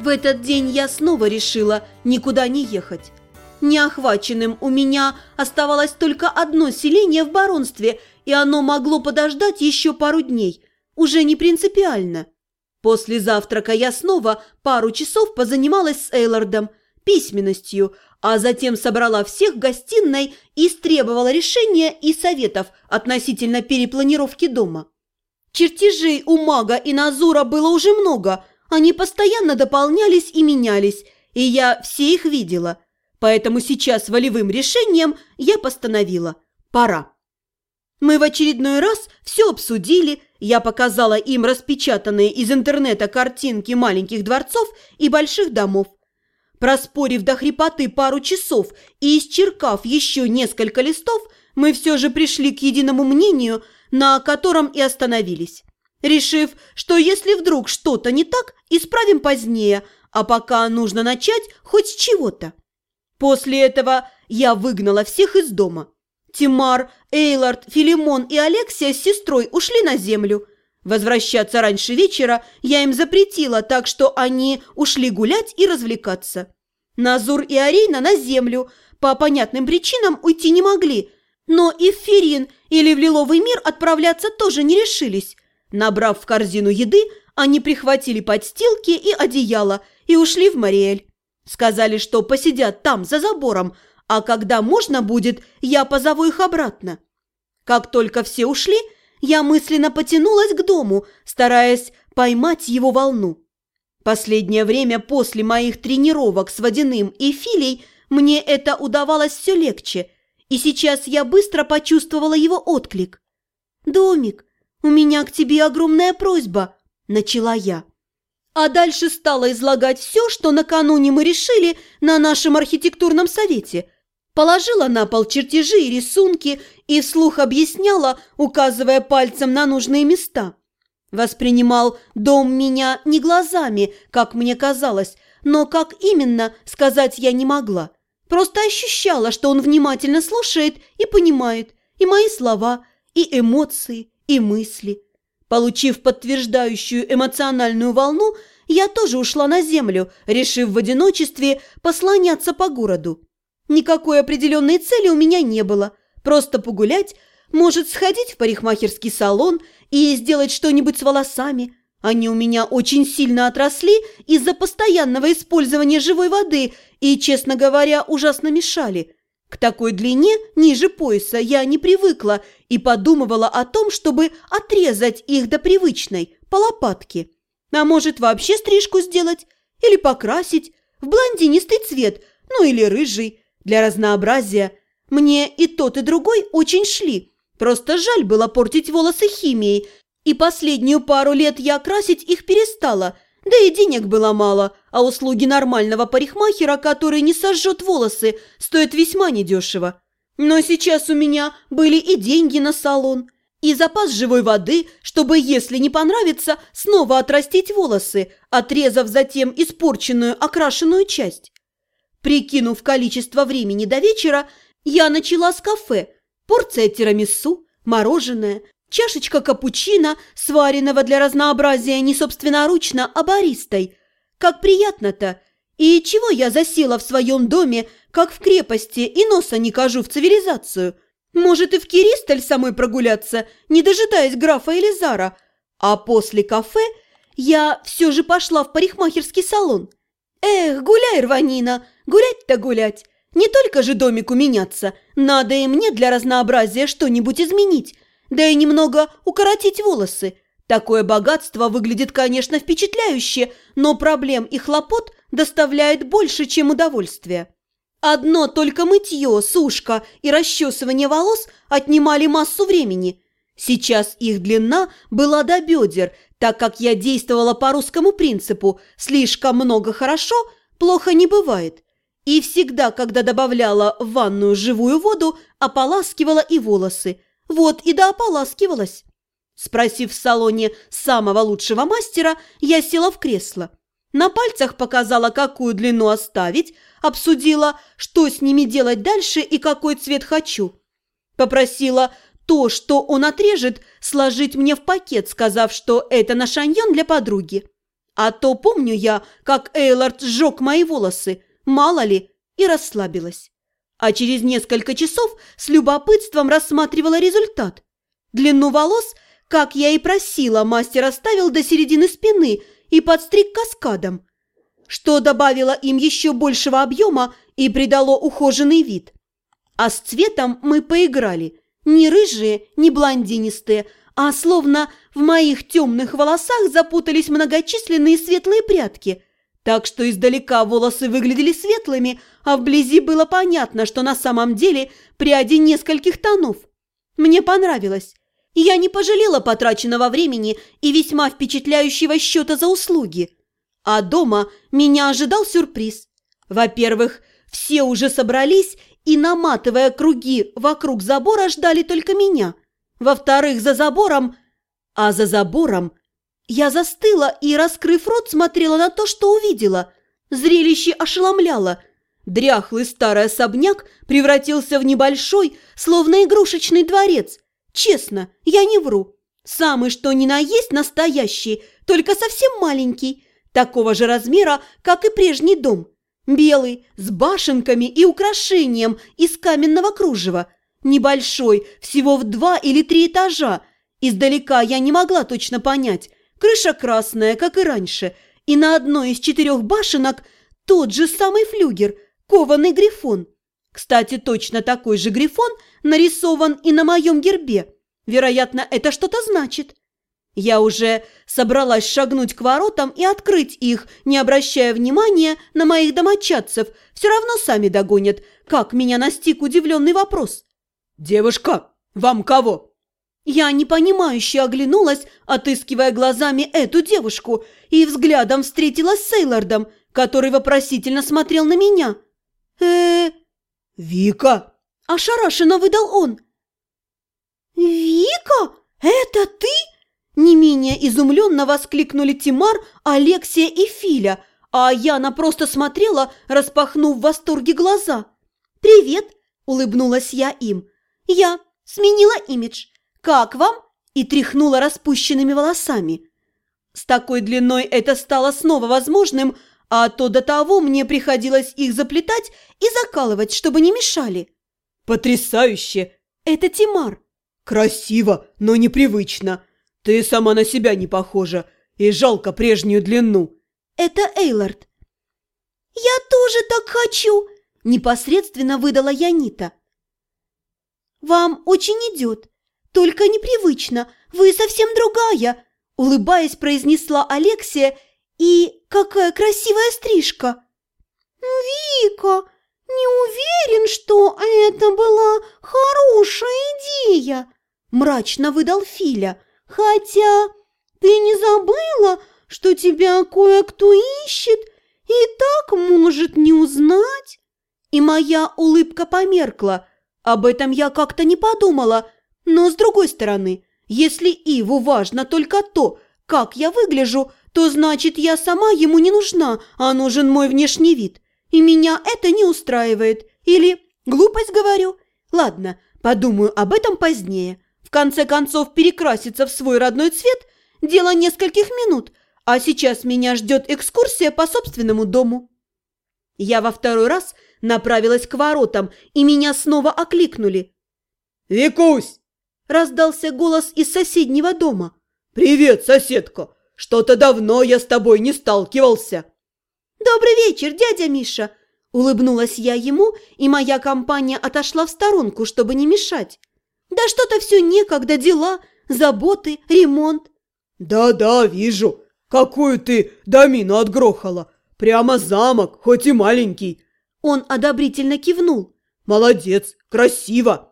В этот день я снова решила никуда не ехать. Неохваченным у меня оставалось только одно селение в баронстве, и оно могло подождать еще пару дней. Уже не принципиально. После завтрака я снова пару часов позанималась с Эйлордом, письменностью, а затем собрала всех в гостиной и истребовала решения и советов относительно перепланировки дома. Чертежей у мага и Назура было уже много, они постоянно дополнялись и менялись, и я все их видела. Поэтому сейчас волевым решением я постановила – пора. Мы в очередной раз все обсудили, я показала им распечатанные из интернета картинки маленьких дворцов и больших домов. Проспорив до хрипоты пару часов и исчеркав еще несколько листов, мы все же пришли к единому мнению, на котором и остановились. Решив, что если вдруг что-то не так, исправим позднее, а пока нужно начать хоть с чего-то. После этого я выгнала всех из дома. Тимар, Эйлард, Филимон и Алексия с сестрой ушли на землю. Возвращаться раньше вечера я им запретила, так что они ушли гулять и развлекаться. Назур и Арейна на землю. По понятным причинам уйти не могли. Но и в Ферин или в Лиловый мир отправляться тоже не решились. Набрав в корзину еды, они прихватили подстилки и одеяло и ушли в Мариэль. Сказали, что посидят там, за забором, а когда можно будет, я позову их обратно. Как только все ушли, я мысленно потянулась к дому, стараясь поймать его волну. Последнее время после моих тренировок с водяным и филей мне это удавалось все легче, и сейчас я быстро почувствовала его отклик. «Домик, у меня к тебе огромная просьба», – начала я. А дальше стала излагать все, что накануне мы решили на нашем архитектурном совете – Положила на пол чертежи и рисунки и вслух объясняла, указывая пальцем на нужные места. Воспринимал дом меня не глазами, как мне казалось, но как именно, сказать я не могла. Просто ощущала, что он внимательно слушает и понимает и мои слова, и эмоции, и мысли. Получив подтверждающую эмоциональную волну, я тоже ушла на землю, решив в одиночестве послоняться по городу. Никакой определенной цели у меня не было. Просто погулять, может, сходить в парикмахерский салон и сделать что-нибудь с волосами. Они у меня очень сильно отросли из-за постоянного использования живой воды и, честно говоря, ужасно мешали. К такой длине ниже пояса я не привыкла и подумывала о том, чтобы отрезать их до привычной, по лопатке. А может, вообще стрижку сделать? Или покрасить? В блондинистый цвет, ну или рыжий. Для разнообразия мне и тот, и другой очень шли. Просто жаль было портить волосы химией, и последнюю пару лет я красить их перестала, да и денег было мало, а услуги нормального парикмахера, который не сожжет волосы, стоят весьма недешево. Но сейчас у меня были и деньги на салон, и запас живой воды, чтобы, если не понравится, снова отрастить волосы, отрезав затем испорченную окрашенную часть. Прикинув количество времени до вечера, я начала с кафе. Порция тирамису, мороженое, чашечка капучино, сваренного для разнообразия не собственноручно, а баристой. Как приятно-то! И чего я засела в своем доме, как в крепости, и носа не кажу в цивилизацию? Может, и в Киристаль самой прогуляться, не дожидаясь графа Элизара? А после кафе я все же пошла в парикмахерский салон. Эх, гуляй, рванина! Гулять-то гулять. Не только же домику меняться. Надо и мне для разнообразия что-нибудь изменить. Да и немного укоротить волосы. Такое богатство выглядит, конечно, впечатляюще, но проблем и хлопот доставляет больше, чем удовольствия. Одно только мытье, сушка и расчесывание волос отнимали массу времени. Сейчас их длина была до бедер, так как я действовала по русскому принципу «слишком много хорошо, плохо не бывает». И всегда, когда добавляла в ванную живую воду, ополаскивала и волосы. Вот и да ополаскивалась. Спросив в салоне самого лучшего мастера, я села в кресло. На пальцах показала, какую длину оставить, обсудила, что с ними делать дальше и какой цвет хочу. Попросила то, что он отрежет, сложить мне в пакет, сказав, что это на шаньон для подруги. А то помню я, как Эйлард сжег мои волосы, мало ли, и расслабилась. А через несколько часов с любопытством рассматривала результат. Длину волос, как я и просила, мастер оставил до середины спины и подстриг каскадом, что добавило им еще большего объема и придало ухоженный вид. А с цветом мы поиграли. Не рыжие, не блондинистые, а словно в моих темных волосах запутались многочисленные светлые прядки. Так что издалека волосы выглядели светлыми, а вблизи было понятно, что на самом деле пряди нескольких тонов. Мне понравилось. Я не пожалела потраченного времени и весьма впечатляющего счета за услуги. А дома меня ожидал сюрприз. Во-первых, все уже собрались и, наматывая круги вокруг забора, ждали только меня. Во-вторых, за забором... А за забором я застыла и, раскрыв рот, смотрела на то, что увидела. Зрелище ошеломляло. Дряхлый старый особняк превратился в небольшой, словно игрушечный дворец. Честно, я не вру. Самый что ни на есть настоящий, только совсем маленький, такого же размера, как и прежний дом. Белый, с башенками и украшением из каменного кружева. Небольшой, всего в два или три этажа. Издалека я не могла точно понять. Крыша красная, как и раньше, и на одной из четырех башенок тот же самый флюгер, кованый грифон. Кстати, точно такой же грифон нарисован и на моем гербе. Вероятно, это что-то значит. Я уже собралась шагнуть к воротам и открыть их, не обращая внимания на моих домочадцев. Все равно сами догонят, как меня настиг удивленный вопрос. «Девушка, вам кого?» Я непонимающе оглянулась, отыскивая глазами эту девушку, и взглядом встретилась с Сейлордом, который вопросительно смотрел на меня. э «Вика!» – ошарашенно выдал он. «Вика? Это ты?» Не менее изумленно воскликнули Тимар, Алексия и Филя, а Яна просто смотрела, распахнув в восторге глаза. «Привет!» – улыбнулась я им. «Я сменила имидж. Как вам?» и тряхнула распущенными волосами. С такой длиной это стало снова возможным, а то до того мне приходилось их заплетать и закалывать, чтобы не мешали. «Потрясающе!» «Это Тимар!» «Красиво, но непривычно!» «Ты сама на себя не похожа, и жалко прежнюю длину». «Это Эйлард». «Я тоже так хочу!» – непосредственно выдала Янита. «Вам очень идет, только непривычно, вы совсем другая!» – улыбаясь, произнесла Алексия. «И какая красивая стрижка!» «Вика, не уверен, что это была хорошая идея!» – мрачно выдал Филя – Хотя ты не забыла, что тебя кое-кто ищет и так может не узнать? И моя улыбка померкла. Об этом я как-то не подумала. Но с другой стороны, если Иву важно только то, как я выгляжу, то значит я сама ему не нужна, а нужен мой внешний вид. И меня это не устраивает. Или глупость говорю? Ладно, подумаю об этом позднее. В конце концов, перекраситься в свой родной цвет – дело нескольких минут, а сейчас меня ждет экскурсия по собственному дому. Я во второй раз направилась к воротам, и меня снова окликнули. «Викусь!» – раздался голос из соседнего дома. «Привет, соседка! Что-то давно я с тобой не сталкивался!» «Добрый вечер, дядя Миша!» Улыбнулась я ему, и моя компания отошла в сторонку, чтобы не мешать. Да что-то все некогда, дела, заботы, ремонт. Да-да, вижу. Какую ты домину отгрохала. Прямо замок, хоть и маленький. Он одобрительно кивнул. Молодец, красиво.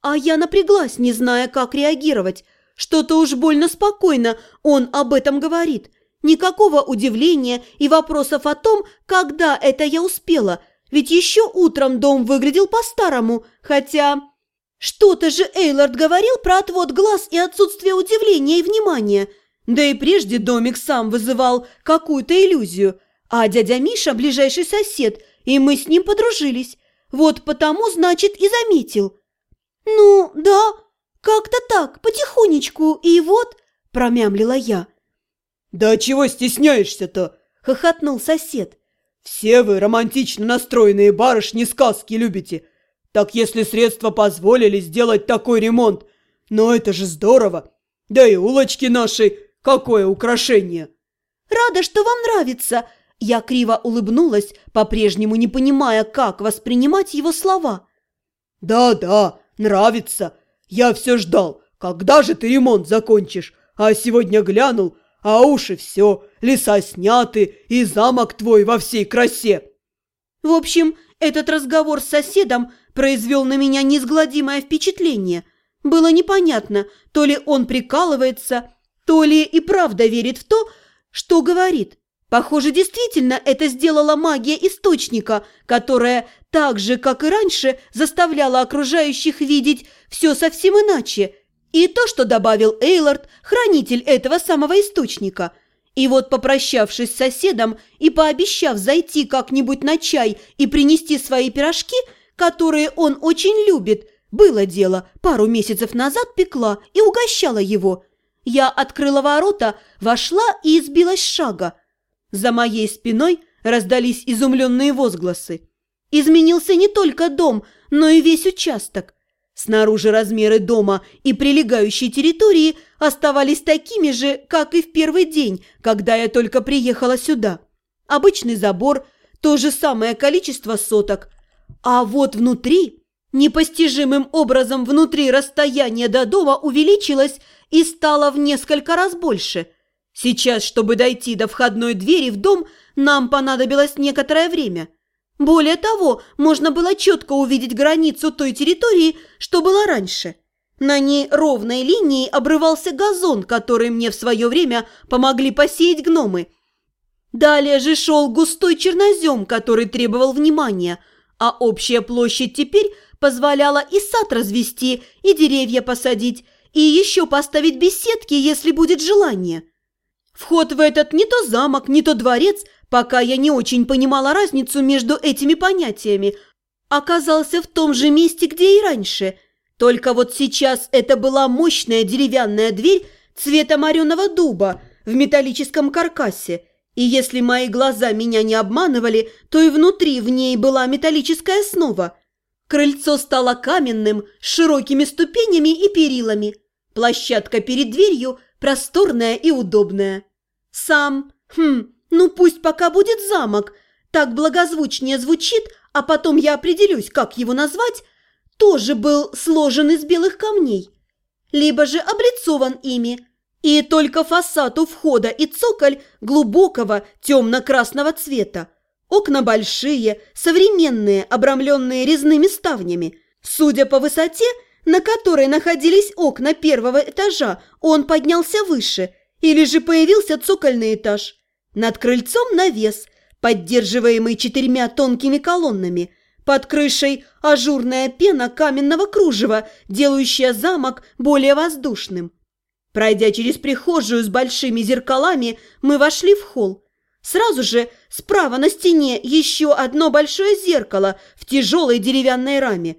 А я напряглась, не зная, как реагировать. Что-то уж больно спокойно он об этом говорит. Никакого удивления и вопросов о том, когда это я успела. Ведь еще утром дом выглядел по-старому, хотя... Что-то же Эйлард говорил про отвод глаз и отсутствие удивления и внимания. Да и прежде домик сам вызывал какую-то иллюзию. А дядя Миша – ближайший сосед, и мы с ним подружились. Вот потому, значит, и заметил. «Ну, да, как-то так, потихонечку, и вот...» – промямлила я. «Да чего стесняешься-то?» – хохотнул сосед. «Все вы романтично настроенные барышни сказки любите. Так если средства позволили сделать такой ремонт, но это же здорово. Да и улочки наши, какое украшение!» «Рада, что вам нравится!» Я криво улыбнулась, по-прежнему не понимая, как воспринимать его слова. «Да-да, нравится. Я все ждал. Когда же ты ремонт закончишь? А сегодня глянул, а уши все, леса сняты и замок твой во всей красе». В общем, этот разговор с соседом произвел на меня неизгладимое впечатление. Было непонятно, то ли он прикалывается, то ли и правда верит в то, что говорит. Похоже, действительно это сделала магия источника, которая так же, как и раньше, заставляла окружающих видеть все совсем иначе. И то, что добавил Эйлард, хранитель этого самого источника. И вот, попрощавшись с соседом и пообещав зайти как-нибудь на чай и принести свои пирожки, которые он очень любит, было дело, пару месяцев назад пекла и угощала его. Я открыла ворота, вошла и избилась шага. За моей спиной раздались изумленные возгласы. Изменился не только дом, но и весь участок. Снаружи размеры дома и прилегающей территории оставались такими же, как и в первый день, когда я только приехала сюда. Обычный забор, то же самое количество соток. А вот внутри, непостижимым образом внутри расстояние до дома увеличилось и стало в несколько раз больше – Сейчас, чтобы дойти до входной двери в дом, нам понадобилось некоторое время. Более того, можно было четко увидеть границу той территории, что была раньше. На ней ровной линией обрывался газон, который мне в свое время помогли посеять гномы. Далее же шел густой чернозем, который требовал внимания, а общая площадь теперь позволяла и сад развести, и деревья посадить, и еще поставить беседки, если будет желание. Вход в этот не то замок, не то дворец, пока я не очень понимала разницу между этими понятиями, оказался в том же месте, где и раньше. Только вот сейчас это была мощная деревянная дверь цвета мореного дуба в металлическом каркасе, и если мои глаза меня не обманывали, то и внутри в ней была металлическая основа. Крыльцо стало каменным, с широкими ступенями и перилами. Площадка перед дверью просторная и удобная. Сам, хм, ну пусть пока будет замок, так благозвучнее звучит, а потом я определюсь, как его назвать, тоже был сложен из белых камней, либо же облицован ими, и только фасад у входа и цоколь глубокого темно-красного цвета. Окна большие, современные, обрамленные резными ставнями. Судя по высоте, на которой находились окна первого этажа, он поднялся выше – или же появился цокольный этаж. Над крыльцом навес, поддерживаемый четырьмя тонкими колоннами. Под крышей ажурная пена каменного кружева, делающая замок более воздушным. Пройдя через прихожую с большими зеркалами, мы вошли в холл. Сразу же справа на стене еще одно большое зеркало в тяжелой деревянной раме.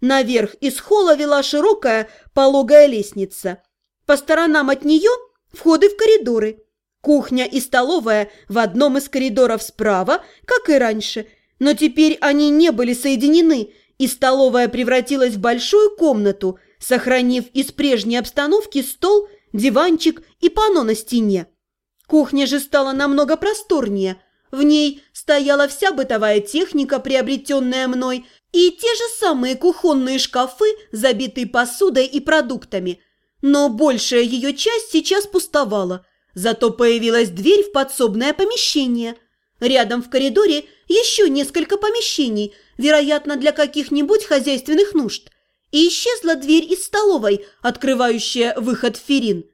Наверх из холла вела широкая пологая лестница. По сторонам от нее – Входы в коридоры. Кухня и столовая в одном из коридоров справа, как и раньше, но теперь они не были соединены, и столовая превратилась в большую комнату, сохранив из прежней обстановки стол, диванчик и панно на стене. Кухня же стала намного просторнее. В ней стояла вся бытовая техника, приобретенная мной, и те же самые кухонные шкафы, забитые посудой и продуктами – но большая ее часть сейчас пустовала, зато появилась дверь в подсобное помещение. Рядом в коридоре еще несколько помещений, вероятно, для каких-нибудь хозяйственных нужд. И исчезла дверь из столовой, открывающая выход в Ферин.